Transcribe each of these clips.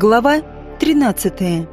Глава 13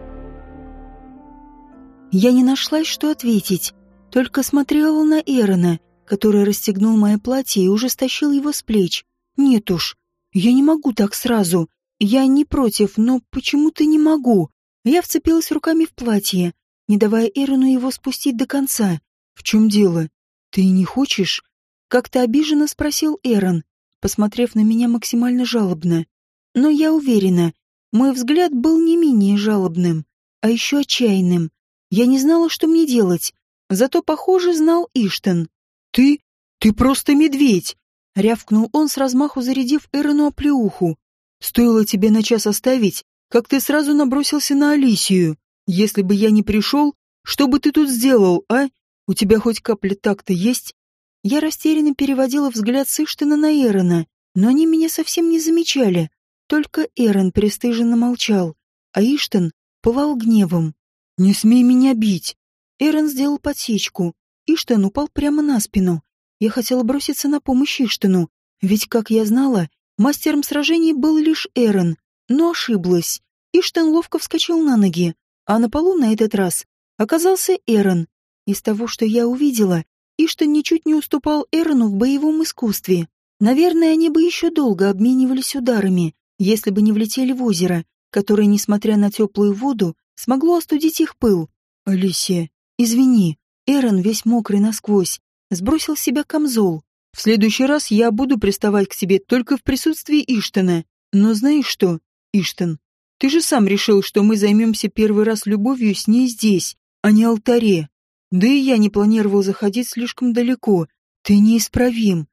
Я не нашлась, что ответить, только смотрела на Эрона, который расстегнул мое платье и уже стащил его с плеч. Нет уж, я не могу так сразу. Я не против, но почему-то не могу. Я вцепилась руками в платье, не давая Эрону его спустить до конца. В чем дело? Ты не хочешь? Как-то обиженно спросил Эрон, посмотрев на меня максимально жалобно. Но я уверена, мой взгляд был не менее жалобным, а еще отчаянным. Я не знала, что мне делать, зато, похоже, знал Иштен. «Ты? Ты просто медведь!» — рявкнул он с размаху, зарядив Эрону оплеуху. «Стоило тебе на час оставить, как ты сразу набросился на Алисию. Если бы я не пришел, что бы ты тут сделал, а? У тебя хоть капля такта есть?» Я растерянно переводила взгляд с Иштена на Эрона, но они меня совсем не замечали. Только Эрон пристыженно молчал, а Иштен пылал гневом. «Не смей меня бить!» Эрон сделал подсечку. Иштен упал прямо на спину. Я хотела броситься на помощь Иштену, ведь, как я знала, мастером сражений был лишь Эрон, но ошиблась. Иштен ловко вскочил на ноги, а на полу на этот раз оказался Эрон. Из того, что я увидела, Иштен ничуть не уступал Эрону в боевом искусстве. Наверное, они бы еще долго обменивались ударами, если бы не влетели в озеро, которое, несмотря на теплую воду, смогло остудить их пыл. «Алисия, извини». Эрон, весь мокрый насквозь, сбросил с себя камзол. «В следующий раз я буду приставать к тебе только в присутствии Иштена. Но знаешь что, Иштен, ты же сам решил, что мы займемся первый раз любовью с ней здесь, а не алтаре. Да и я не планировал заходить слишком далеко. Ты неисправим.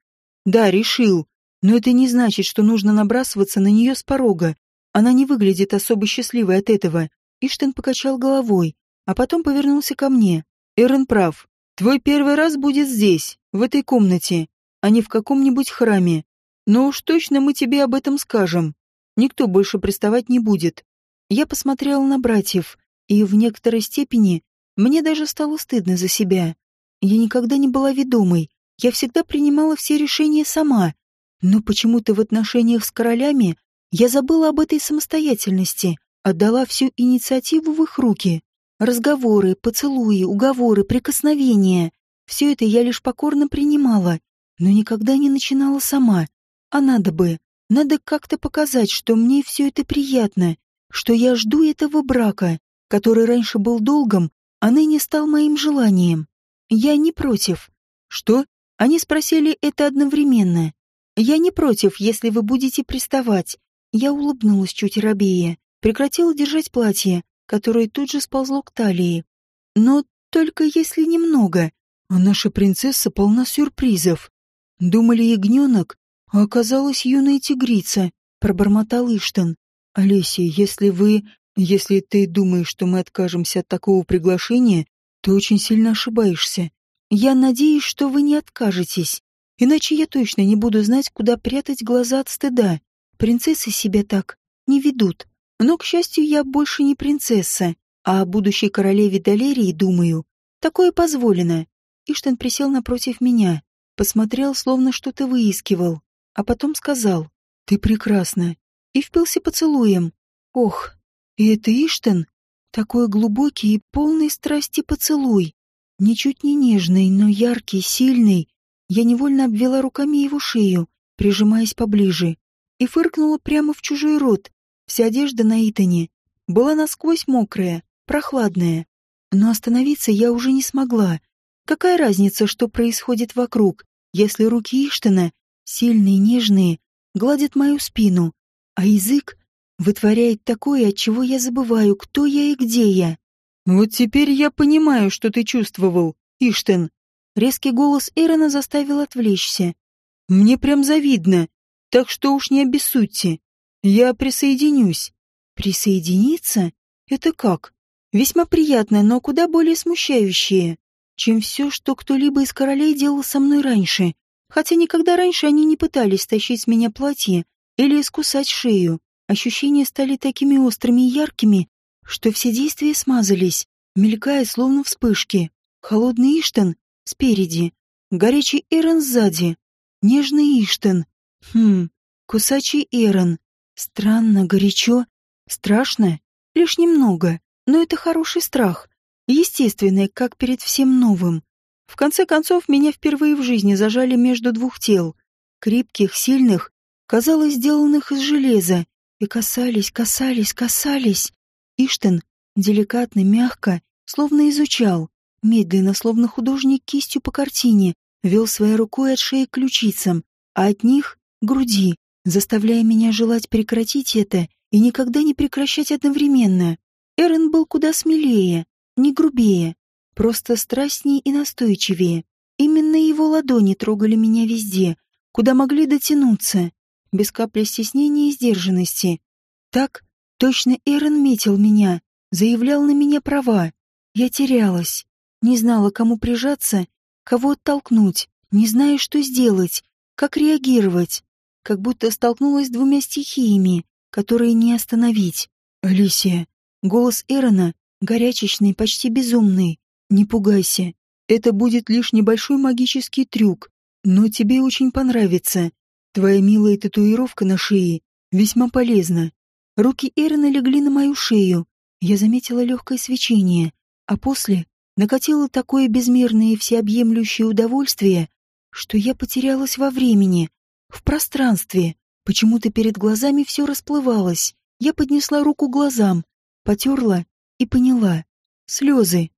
Да, решил, но это не значит, что нужно набрасываться на нее с порога. Она не выглядит особо счастливой от этого. Иштен покачал головой, а потом повернулся ко мне. Эрен прав. Твой первый раз будет здесь, в этой комнате, а не в каком-нибудь храме. Но уж точно мы тебе об этом скажем. Никто больше приставать не будет. Я посмотрела на братьев, и в некоторой степени мне даже стало стыдно за себя. Я никогда не была ведомой. Я всегда принимала все решения сама. Но почему-то в отношениях с королями я забыла об этой самостоятельности, отдала всю инициативу в их руки. Разговоры, поцелуи, уговоры, прикосновения — все это я лишь покорно принимала, но никогда не начинала сама. А надо бы, надо как-то показать, что мне все это приятно, что я жду этого брака, который раньше был долгом, а ныне стал моим желанием. Я не против. Что? Они спросили это одновременно. «Я не против, если вы будете приставать». Я улыбнулась чуть робея, прекратила держать платье, которое тут же сползло к талии. «Но только если немного. А наша принцесса полна сюрпризов. Думали ягненок, а оказалась юная тигрица», — пробормотал Иштон. «Олеся, если вы... Если ты думаешь, что мы откажемся от такого приглашения, ты очень сильно ошибаешься. Я надеюсь, что вы не откажетесь. Иначе я точно не буду знать, куда прятать глаза от стыда. Принцессы себя так не ведут. Но, к счастью, я больше не принцесса, а о будущей королеве Далерии думаю. Такое позволено. Иштен присел напротив меня, посмотрел, словно что-то выискивал, а потом сказал «Ты прекрасна» и впился поцелуем. Ох, и это Иштен? Такой глубокий и полный страсти поцелуй. Ничуть не нежный, но яркий, сильный, я невольно обвела руками его шею, прижимаясь поближе, и фыркнула прямо в чужой рот. Вся одежда на Итане была насквозь мокрая, прохладная. Но остановиться я уже не смогла. Какая разница, что происходит вокруг, если руки Иштана, сильные, нежные, гладят мою спину, а язык вытворяет такое, от чего я забываю, кто я и где я. «Вот теперь я понимаю, что ты чувствовал, Иштен», Резкий голос Эрона заставил отвлечься. «Мне прям завидно, так что уж не обессудьте. Я присоединюсь». «Присоединиться? Это как?» «Весьма приятно, но куда более смущающее, чем все, что кто-либо из королей делал со мной раньше. Хотя никогда раньше они не пытались тащить с меня платье или искусать шею. Ощущения стали такими острыми и яркими, что все действия смазались, мелькая словно вспышки. Холодный Иштан спереди, горячий Эрон сзади, нежный Иштен. Хм, кусачий Эрон. Странно, горячо. Страшно? Лишь немного, но это хороший страх. Естественный, как перед всем новым. В конце концов, меня впервые в жизни зажали между двух тел. Крепких, сильных, казалось, сделанных из железа. И касались, касались, касались. Иштен деликатно, мягко, словно изучал. Медленно, словно художник кистью по картине, вел своей рукой от шеи к ключицам, а от них — груди, заставляя меня желать прекратить это и никогда не прекращать одновременно. Эрен был куда смелее, не грубее, просто страстнее и настойчивее. Именно его ладони трогали меня везде, куда могли дотянуться, без капли стеснения и сдержанности. Так точно Эрен метил меня, заявлял на меня права. Я терялась, не знала, кому прижаться, кого оттолкнуть, не зная, что сделать, как реагировать, как будто столкнулась с двумя стихиями, которые не остановить. «Алисия!» Голос Эрона, горячечный, почти безумный. «Не пугайся. Это будет лишь небольшой магический трюк, но тебе очень понравится. Твоя милая татуировка на шее весьма полезна». Руки Эрона легли на мою шею. Я заметила легкое свечение, а после накатило такое безмерное и всеобъемлющее удовольствие, что я потерялась во времени, в пространстве. Почему-то перед глазами все расплывалось. Я поднесла руку глазам, потерла и поняла. Слезы.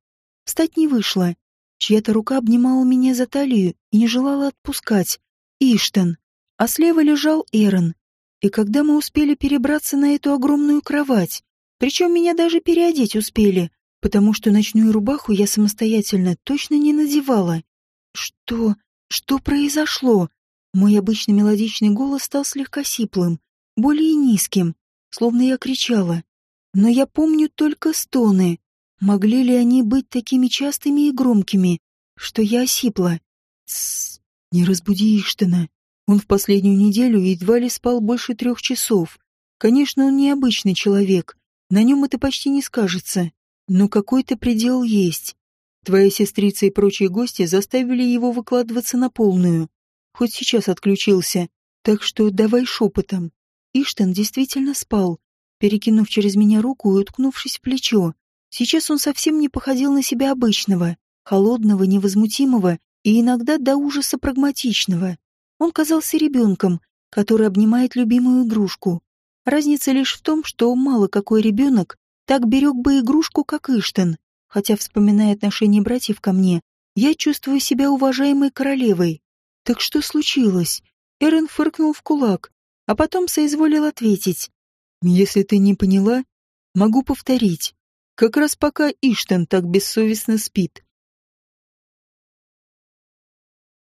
Встать не вышло. Чья-то рука обнимала меня за талию и не желала отпускать. Иштен. А слева лежал Эрон. И когда мы успели перебраться на эту огромную кровать, причем меня даже переодеть успели, потому что ночную рубаху я самостоятельно точно не надевала. Что? Что произошло? Мой обычно мелодичный голос стал слегка сиплым, более низким, словно я кричала. Но я помню только стоны. Могли ли они быть такими частыми и громкими, что я осипла? Тссс, не разбуди Иштена. Он в последнюю неделю едва ли спал больше трех часов. Конечно, он необычный человек, на нем это почти не скажется. Но какой-то предел есть. Твоя сестрица и прочие гости заставили его выкладываться на полную хоть сейчас отключился, так что давай шепотом. Иштен действительно спал, перекинув через меня руку и уткнувшись в плечо. Сейчас он совсем не походил на себя обычного, холодного, невозмутимого и иногда до ужаса прагматичного. Он казался ребенком, который обнимает любимую игрушку. Разница лишь в том, что мало какой ребенок так берег бы игрушку, как Иштен. Хотя, вспоминая отношение братьев ко мне, я чувствую себя уважаемой королевой. «Так что случилось?» Эрен фыркнул в кулак, а потом соизволил ответить. «Если ты не поняла, могу повторить. Как раз пока Иштан так бессовестно спит,